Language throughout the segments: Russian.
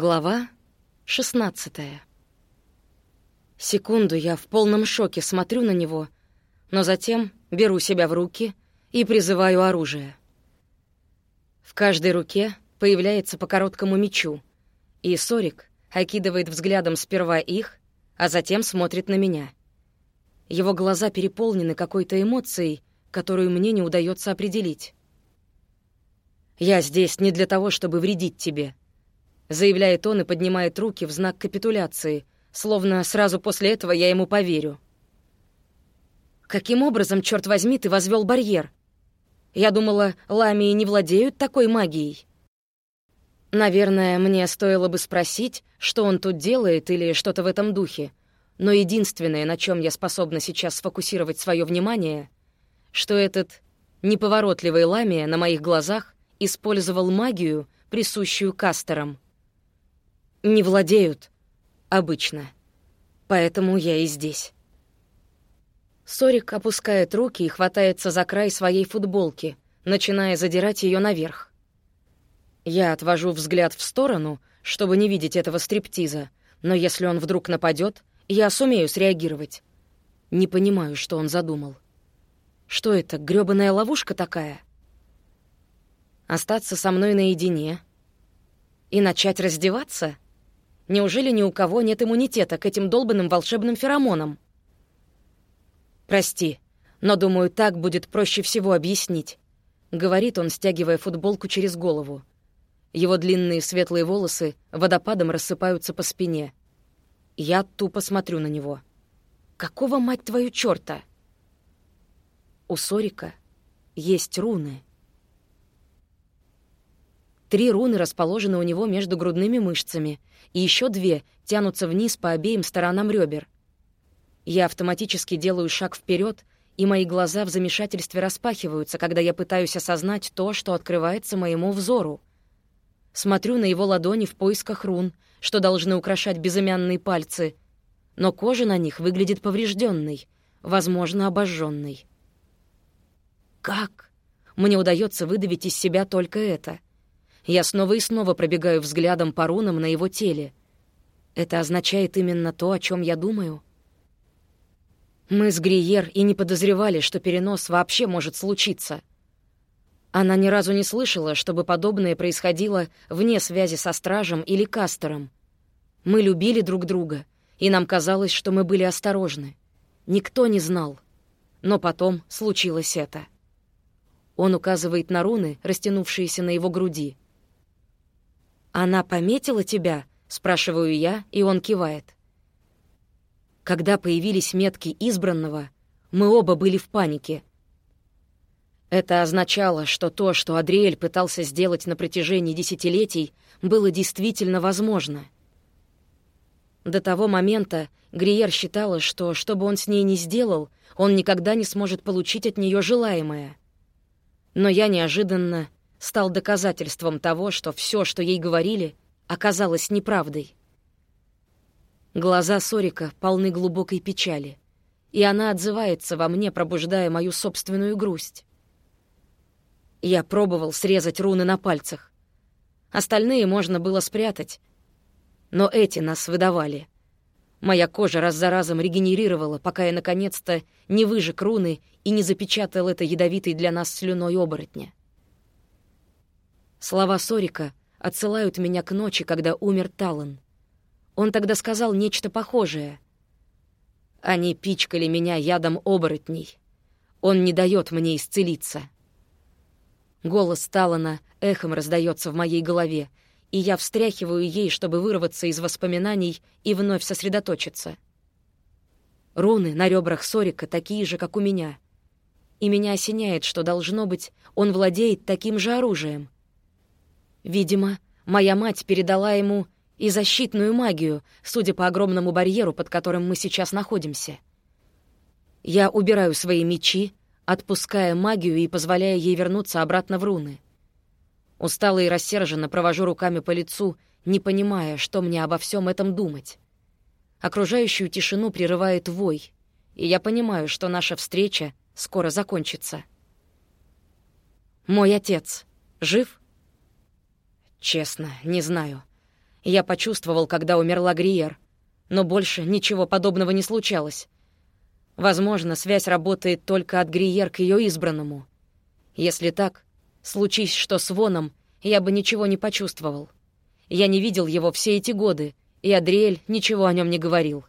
Глава 16 Секунду я в полном шоке смотрю на него, но затем беру себя в руки и призываю оружие. В каждой руке появляется по короткому мечу, и Сорик окидывает взглядом сперва их, а затем смотрит на меня. Его глаза переполнены какой-то эмоцией, которую мне не удается определить. «Я здесь не для того, чтобы вредить тебе», — заявляет он и поднимает руки в знак капитуляции, словно сразу после этого я ему поверю. «Каким образом, черт возьми, ты возвел барьер? Я думала, ламии не владеют такой магией». Наверное, мне стоило бы спросить, что он тут делает или что-то в этом духе, но единственное, на чем я способна сейчас сфокусировать свое внимание, что этот неповоротливый ламия на моих глазах использовал магию, присущую кастерам — не владеют обычно. Поэтому я и здесь. Сорик опускает руки и хватается за край своей футболки, начиная задирать ее наверх. Я отвожу взгляд в сторону, чтобы не видеть этого стриптиза, но если он вдруг нападет, я сумею среагировать. Не понимаю, что он задумал. Что это, грёбаная ловушка такая? Остаться со мной наедине и начать раздеваться — Неужели ни у кого нет иммунитета к этим долбанным волшебным феромонам? «Прости, но, думаю, так будет проще всего объяснить», — говорит он, стягивая футболку через голову. Его длинные светлые волосы водопадом рассыпаются по спине. Я тупо смотрю на него. «Какого, мать твою, чёрта?» У Сорика есть руны. Три руны расположены у него между грудными мышцами, и еще две тянутся вниз по обеим сторонам ребер. Я автоматически делаю шаг вперед, и мои глаза в замешательстве распахиваются, когда я пытаюсь осознать то, что открывается моему взору. Смотрю на его ладони в поисках рун, что должны украшать безымянные пальцы, но кожа на них выглядит поврежденной, возможно, обожженной. Как? Мне удается выдавить из себя только это — я снова и снова пробегаю взглядом по рунам на его теле. Это означает именно то, о чем я думаю. Мы с Гриер и не подозревали, что перенос вообще может случиться. Она ни разу не слышала, чтобы подобное происходило вне связи со стражем или кастером. Мы любили друг друга, и нам казалось, что мы были осторожны. Никто не знал. Но потом случилось это. Он указывает на руны, растянувшиеся на его груди — «Она пометила тебя?» — спрашиваю я, и он кивает. Когда появились метки избранного, мы оба были в панике. Это означало, что то, что Адриэль пытался сделать на протяжении десятилетий, было действительно возможно. До того момента Гриер считала, что, что бы он с ней ни сделал, он никогда не сможет получить от нее желаемое. Но я неожиданно стал доказательством того, что все, что ей говорили, оказалось неправдой. Глаза Сорика полны глубокой печали, и она отзывается во мне, пробуждая мою собственную грусть. Я пробовал срезать руны на пальцах. Остальные можно было спрятать, но эти нас выдавали. Моя кожа раз за разом регенерировала, пока я наконец-то не выжег руны и не запечатал это ядовитой для нас слюной оборотня. Слова Сорика отсылают меня к ночи, когда умер Талан. Он тогда сказал нечто похожее. Они пичкали меня ядом оборотней. Он не дает мне исцелиться. Голос Талана эхом раздается в моей голове, и я встряхиваю ей, чтобы вырваться из воспоминаний и вновь сосредоточиться. Руны на ребрах Сорика такие же, как у меня. И меня осеняет, что, должно быть, он владеет таким же оружием — Видимо, моя мать передала ему и защитную магию, судя по огромному барьеру, под которым мы сейчас находимся. Я убираю свои мечи, отпуская магию и позволяя ей вернуться обратно в руны. Устало и рассерженно провожу руками по лицу, не понимая, что мне обо всем этом думать. Окружающую тишину прерывает вой, и я понимаю, что наша встреча скоро закончится. Мой отец жив? Честно, не знаю. Я почувствовал, когда умерла Гриер, но больше ничего подобного не случалось. Возможно, связь работает только от Гриер к ее избранному. Если так, случись что с Воном, я бы ничего не почувствовал. Я не видел его все эти годы, и Адриэль ничего о нем не говорил.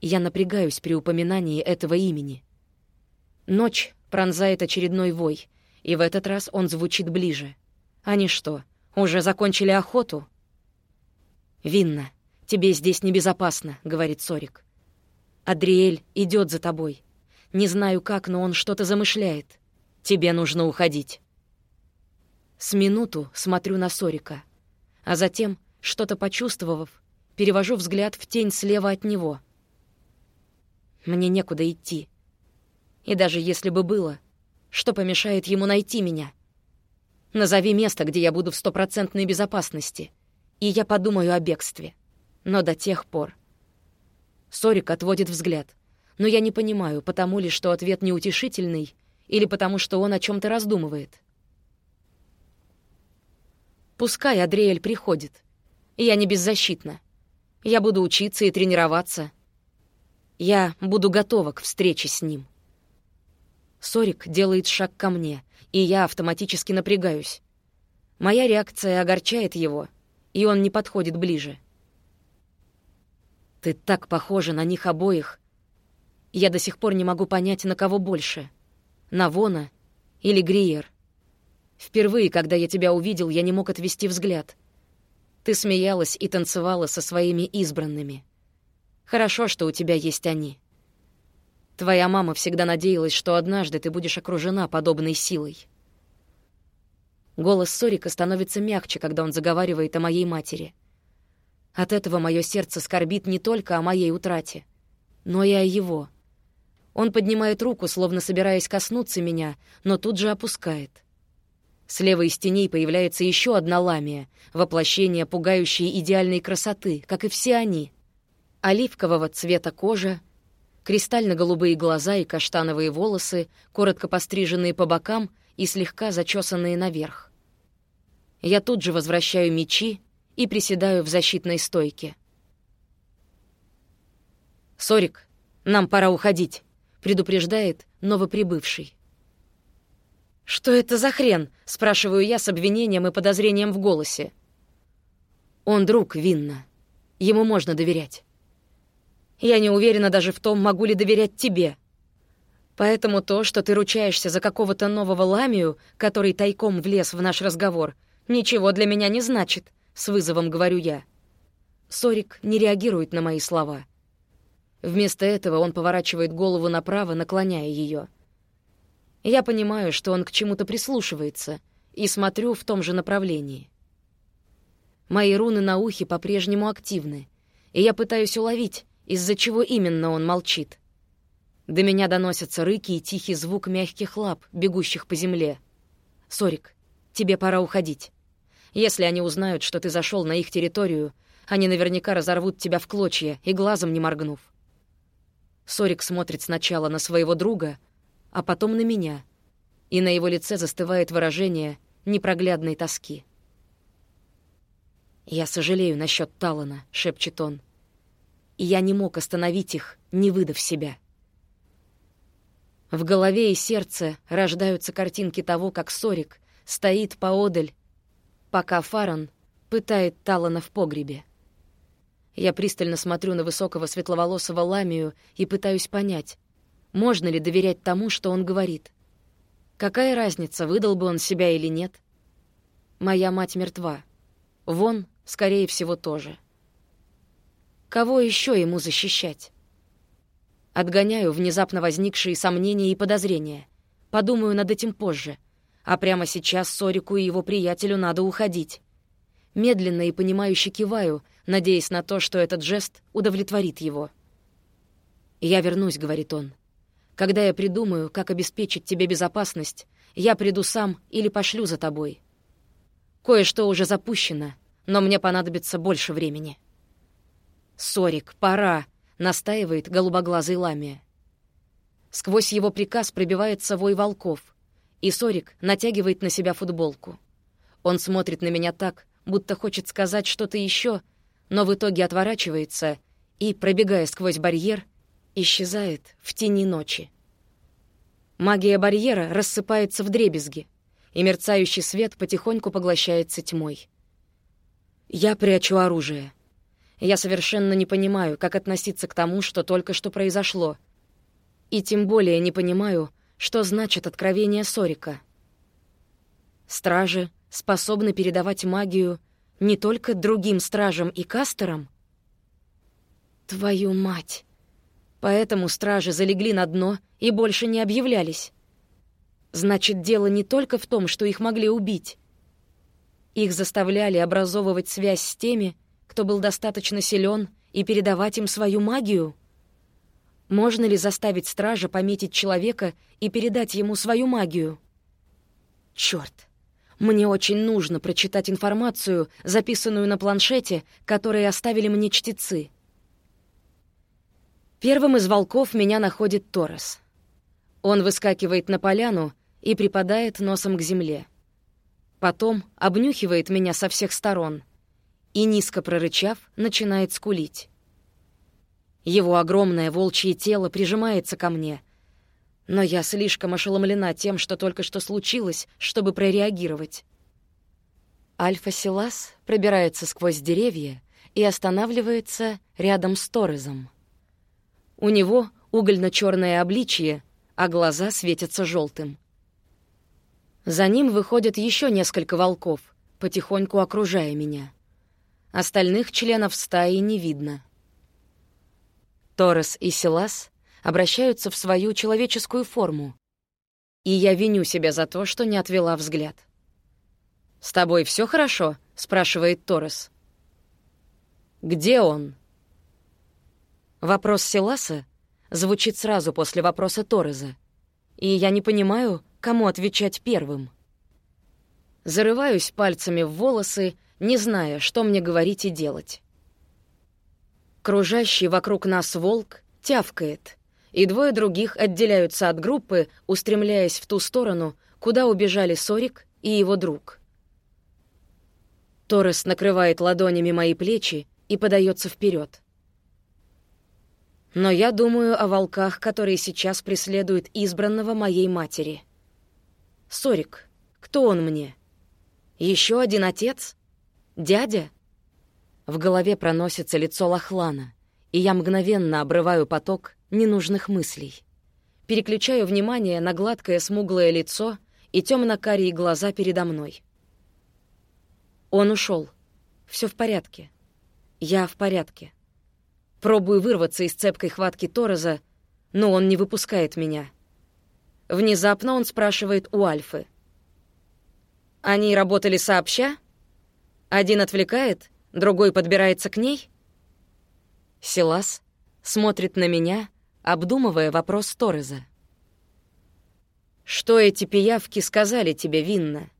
Я напрягаюсь при упоминании этого имени. Ночь пронзает очередной вой, и в этот раз он звучит ближе. Они что, уже закончили охоту? «Винна, тебе здесь небезопасно», — говорит Сорик. «Адриэль идет за тобой. Не знаю как, но он что-то замышляет. Тебе нужно уходить». С минуту смотрю на Сорика, а затем, что-то почувствовав, перевожу взгляд в тень слева от него. Мне некуда идти. И даже если бы было, что помешает ему найти меня? Назови место, где я буду в стопроцентной безопасности — и я подумаю о бегстве. Но до тех пор... Сорик отводит взгляд. Но я не понимаю, потому ли, что ответ неутешительный, или потому что он о чем то раздумывает. Пускай Адриэль приходит. Я не беззащитна. Я буду учиться и тренироваться. Я буду готова к встрече с ним. Сорик делает шаг ко мне, и я автоматически напрягаюсь. Моя реакция огорчает его, и он не подходит ближе. Ты так похожа на них обоих. Я до сих пор не могу понять, на кого больше. На Вона или Гриер. Впервые, когда я тебя увидел, я не мог отвести взгляд. Ты смеялась и танцевала со своими избранными. Хорошо, что у тебя есть они. Твоя мама всегда надеялась, что однажды ты будешь окружена подобной силой. Голос Сорика становится мягче, когда он заговаривает о моей матери. От этого мое сердце скорбит не только о моей утрате, но и о его. Он поднимает руку, словно собираясь коснуться меня, но тут же опускает. Слева из теней появляется еще одна ламия, воплощение пугающей идеальной красоты, как и все они. Оливкового цвета кожа, кристально-голубые глаза и каштановые волосы, коротко постриженные по бокам — и слегка зачесанные наверх. Я тут же возвращаю мечи и приседаю в защитной стойке. «Сорик, нам пора уходить», — предупреждает новоприбывший. «Что это за хрен?» — спрашиваю я с обвинением и подозрением в голосе. «Он друг Винна. Ему можно доверять». «Я не уверена даже в том, могу ли доверять тебе», Поэтому то, что ты ручаешься за какого-то нового ламию, который тайком влез в наш разговор, ничего для меня не значит, с вызовом говорю я. Сорик не реагирует на мои слова. Вместо этого он поворачивает голову направо, наклоняя ее. Я понимаю, что он к чему-то прислушивается, и смотрю в том же направлении. Мои руны на ухе по-прежнему активны, и я пытаюсь уловить, из-за чего именно он молчит. До меня доносятся рыки и тихий звук мягких лап, бегущих по земле. «Сорик, тебе пора уходить. Если они узнают, что ты зашел на их территорию, они наверняка разорвут тебя в клочья и глазом не моргнув». Сорик смотрит сначала на своего друга, а потом на меня, и на его лице застывает выражение непроглядной тоски. «Я сожалею насчет Талана», — шепчет он. «И я не мог остановить их, не выдав себя». В голове и сердце рождаются картинки того, как Сорик стоит поодаль, пока Фаран пытает Талана в погребе. Я пристально смотрю на высокого светловолосого Ламию и пытаюсь понять, можно ли доверять тому, что он говорит. Какая разница, выдал бы он себя или нет? Моя мать мертва. Вон, скорее всего, тоже. Кого еще ему защищать? Отгоняю внезапно возникшие сомнения и подозрения. Подумаю над этим позже. А прямо сейчас Сорику и его приятелю надо уходить. Медленно и понимающе киваю, надеясь на то, что этот жест удовлетворит его. «Я вернусь», — говорит он. «Когда я придумаю, как обеспечить тебе безопасность, я приду сам или пошлю за тобой. Кое-что уже запущено, но мне понадобится больше времени». «Сорик, пора!» — настаивает голубоглазый ламия. Сквозь его приказ пробивается вой волков, и Сорик натягивает на себя футболку. Он смотрит на меня так, будто хочет сказать что-то еще, но в итоге отворачивается и, пробегая сквозь барьер, исчезает в тени ночи. Магия барьера рассыпается в дребезги, и мерцающий свет потихоньку поглощается тьмой. Я прячу оружие. Я совершенно не понимаю, как относиться к тому, что только что произошло. И тем более не понимаю, что значит откровение Сорика. Стражи способны передавать магию не только другим стражам и кастерам? Твою мать! Поэтому стражи залегли на дно и больше не объявлялись. Значит, дело не только в том, что их могли убить. Их заставляли образовывать связь с теми, кто был достаточно силен, и передавать им свою магию. Можно ли заставить стража пометить человека и передать ему свою магию? Чёрт! Мне очень нужно прочитать информацию, записанную на планшете, которые оставили мне чтецы. Первым из волков меня находит Торос. Он выскакивает на поляну и припадает носом к земле. Потом обнюхивает меня со всех сторон и, низко прорычав, начинает скулить. Его огромное волчье тело прижимается ко мне, но я слишком ошеломлена тем, что только что случилось, чтобы прореагировать. Альфа-Силас пробирается сквозь деревья и останавливается рядом с Торезом. У него угольно черное обличье, а глаза светятся желтым. За ним выходят еще несколько волков, потихоньку окружая меня. Остальных членов стаи не видно. Торрес и Силас обращаются в свою человеческую форму, и я виню себя за то, что не отвела взгляд. «С тобой все хорошо?» — спрашивает Торрес. «Где он?» Вопрос Силаса звучит сразу после вопроса Торреза, и я не понимаю, кому отвечать первым. Зарываюсь пальцами в волосы, не зная, что мне говорить и делать. Кружащий вокруг нас волк тявкает, и двое других отделяются от группы, устремляясь в ту сторону, куда убежали Сорик и его друг. Торрес накрывает ладонями мои плечи и подается вперед. Но я думаю о волках, которые сейчас преследуют избранного моей матери — Сорик, кто он мне? Еще один отец? Дядя? В голове проносится лицо Лохлана, и я мгновенно обрываю поток ненужных мыслей. Переключаю внимание на гладкое смуглое лицо и темно-карие глаза передо мной. Он ушел. Все в порядке. Я в порядке. Пробую вырваться из цепкой хватки Тороза, но он не выпускает меня. Внезапно он спрашивает у Альфы. «Они работали сообща? Один отвлекает, другой подбирается к ней?» Силас смотрит на меня, обдумывая вопрос Торреза. «Что эти пиявки сказали тебе, Винна?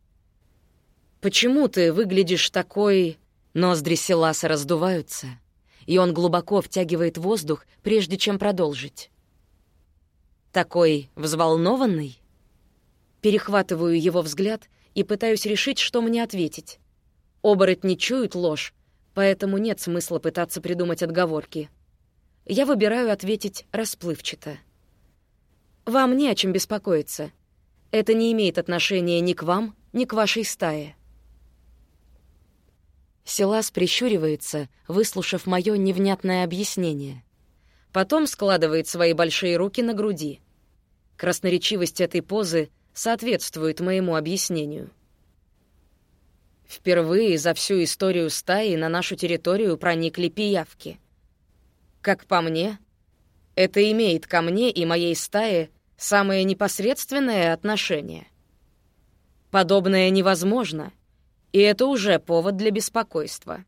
Почему ты выглядишь такой...» Ноздри Силаса раздуваются, и он глубоко втягивает воздух, прежде чем продолжить. Такой взволнованный? Перехватываю его взгляд и пытаюсь решить, что мне ответить. Оборотни чуют ложь, поэтому нет смысла пытаться придумать отговорки. Я выбираю ответить расплывчато. «Вам не о чем беспокоиться. Это не имеет отношения ни к вам, ни к вашей стае». Силас прищуривается, выслушав мое невнятное объяснение. Потом складывает свои большие руки на груди. Красноречивость этой позы соответствует моему объяснению. Впервые за всю историю стаи на нашу территорию проникли пиявки. Как по мне, это имеет ко мне и моей стае самое непосредственное отношение. Подобное невозможно, и это уже повод для беспокойства.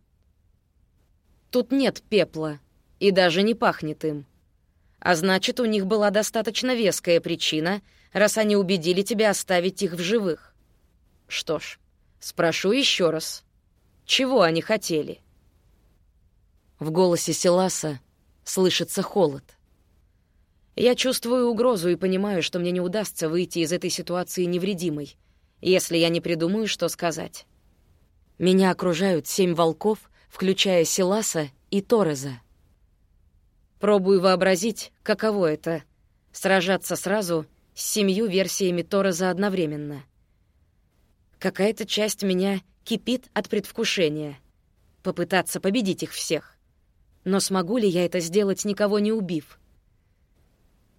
Тут нет пепла, и даже не пахнет им. А значит, у них была достаточно веская причина, раз они убедили тебя оставить их в живых. Что ж, спрошу еще раз. Чего они хотели? В голосе Селаса слышится холод. Я чувствую угрозу и понимаю, что мне не удастся выйти из этой ситуации невредимой, если я не придумаю, что сказать. Меня окружают семь волков, включая Силаса и Тореза. Пробую вообразить, каково это — сражаться сразу с семью версиями Тореза одновременно. Какая-то часть меня кипит от предвкушения. Попытаться победить их всех. Но смогу ли я это сделать, никого не убив?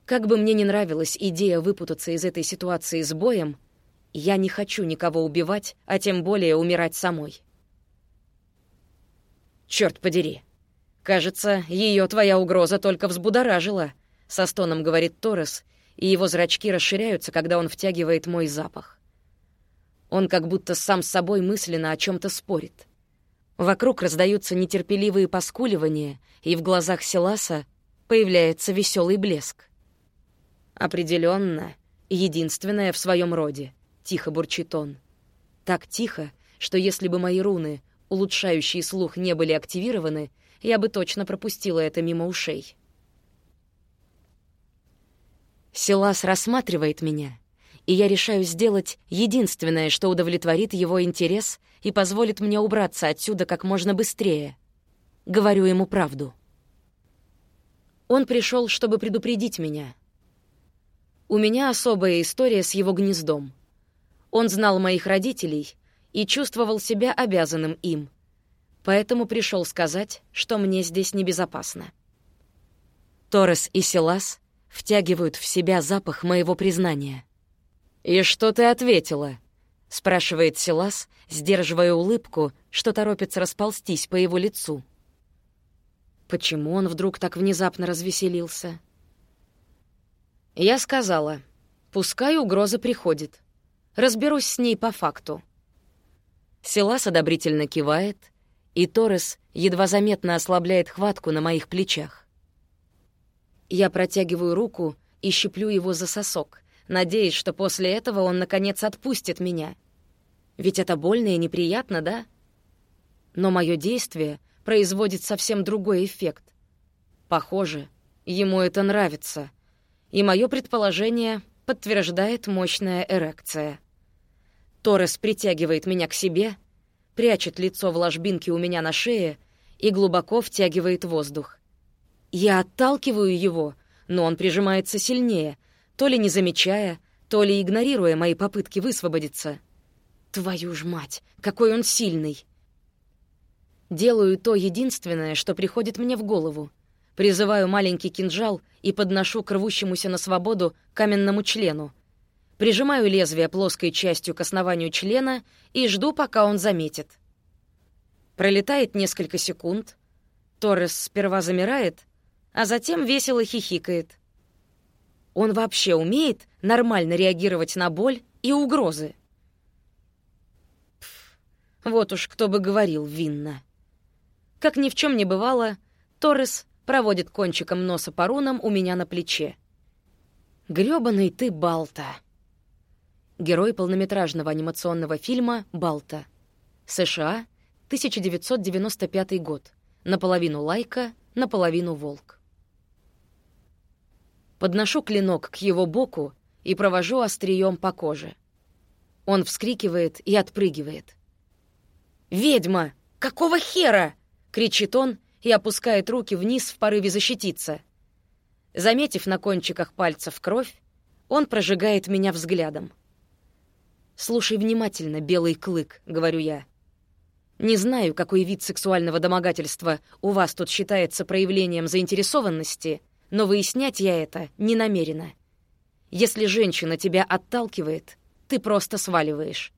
Как бы мне не нравилась идея выпутаться из этой ситуации с боем, я не хочу никого убивать, а тем более умирать самой. Черт подери. Кажется, ее твоя угроза только взбудоражила, со стоном говорит Торрес, и его зрачки расширяются, когда он втягивает мой запах. Он как будто сам с собой мысленно о чем то спорит. Вокруг раздаются нетерпеливые поскуливания, и в глазах Селаса появляется веселый блеск. Определенно, единственное в своем роде, тихо бурчит он. Так тихо, что если бы мои руны, улучшающие слух, не были активированы, я бы точно пропустила это мимо ушей. Селас рассматривает меня, и я решаю сделать единственное, что удовлетворит его интерес и позволит мне убраться отсюда как можно быстрее. Говорю ему правду. Он пришел, чтобы предупредить меня. У меня особая история с его гнездом. Он знал моих родителей и чувствовал себя обязанным им, поэтому пришел сказать, что мне здесь небезопасно. Торрес и Силас втягивают в себя запах моего признания. «И что ты ответила?» — спрашивает Силас, сдерживая улыбку, что торопится расползтись по его лицу. Почему он вдруг так внезапно развеселился? Я сказала, пускай угроза приходит. Разберусь с ней по факту. Силас одобрительно кивает, и Торрес едва заметно ослабляет хватку на моих плечах. Я протягиваю руку и щиплю его за сосок, надеясь, что после этого он, наконец, отпустит меня. Ведь это больно и неприятно, да? Но мое действие производит совсем другой эффект. Похоже, ему это нравится. И мое предположение подтверждает мощная эрекция. Торрес притягивает меня к себе, прячет лицо в ложбинке у меня на шее и глубоко втягивает воздух. Я отталкиваю его, но он прижимается сильнее, то ли не замечая, то ли игнорируя мои попытки высвободиться. Твою ж мать, какой он сильный! Делаю то единственное, что приходит мне в голову. Призываю маленький кинжал и подношу к рвущемуся на свободу каменному члену. Прижимаю лезвие плоской частью к основанию члена и жду, пока он заметит. Пролетает несколько секунд. Торрес сперва замирает, а затем весело хихикает. Он вообще умеет нормально реагировать на боль и угрозы. Пф, вот уж кто бы говорил винно. Как ни в чем не бывало, Торрес проводит кончиком носа по рунам у меня на плече. «Грёбаный ты, Балта!» Герой полнометражного анимационного фильма «Балта». США, 1995 год. Наполовину лайка, наполовину волк. Подношу клинок к его боку и провожу острием по коже. Он вскрикивает и отпрыгивает. «Ведьма! Какого хера?» — кричит он и опускает руки вниз в порыве защититься. Заметив на кончиках пальцев кровь, он прожигает меня взглядом. «Слушай внимательно, белый клык», — говорю я. «Не знаю, какой вид сексуального домогательства у вас тут считается проявлением заинтересованности, но выяснять я это не намерена. Если женщина тебя отталкивает, ты просто сваливаешь.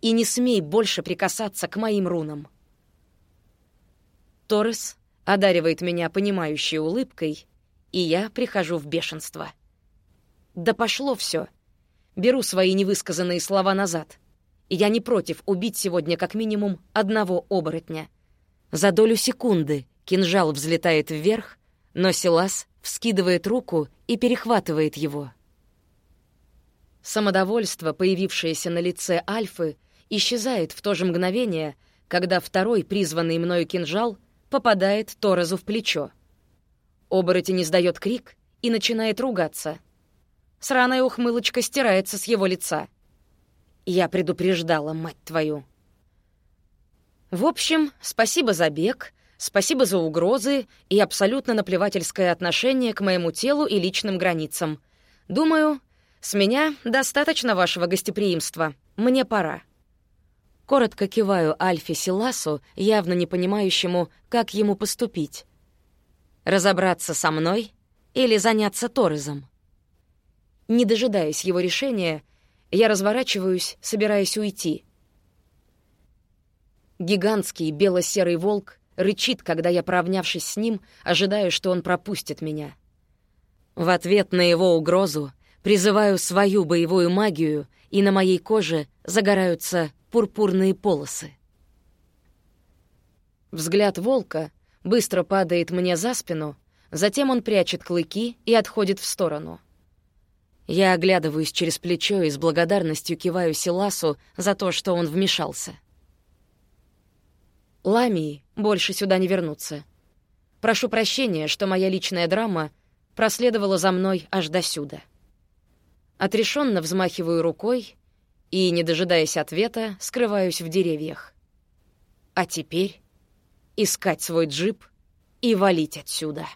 И не смей больше прикасаться к моим рунам. Торрес одаривает меня понимающей улыбкой, и я прихожу в бешенство. Да пошло все. Беру свои невысказанные слова назад. Я не против убить сегодня как минимум одного оборотня. За долю секунды кинжал взлетает вверх, но Силас вскидывает руку и перехватывает его. Самодовольство, появившееся на лице Альфы, исчезает в то же мгновение, когда второй призванный мною кинжал попадает Торезу в плечо. Оборотень издает крик и начинает ругаться. Сраная ухмылочка стирается с его лица. Я предупреждала, мать твою. В общем, спасибо за бег, спасибо за угрозы и абсолютно наплевательское отношение к моему телу и личным границам. Думаю, с меня достаточно вашего гостеприимства. Мне пора. Коротко киваю Альфе Силасу, явно не понимающему, как ему поступить. Разобраться со мной или заняться Торрезом? Не дожидаясь его решения, я разворачиваюсь, собираясь уйти. Гигантский бело-серый волк рычит, когда я, поравнявшись с ним, ожидаю, что он пропустит меня. В ответ на его угрозу призываю свою боевую магию, и на моей коже загораются пурпурные полосы. Взгляд волка быстро падает мне за спину, затем он прячет клыки и отходит в сторону. Я оглядываюсь через плечо и с благодарностью киваю Силасу за то, что он вмешался. Ламии больше сюда не вернутся. Прошу прощения, что моя личная драма проследовала за мной аж до сюда. Отрешенно взмахиваю рукой и, не дожидаясь ответа, скрываюсь в деревьях. А теперь искать свой джип и валить отсюда.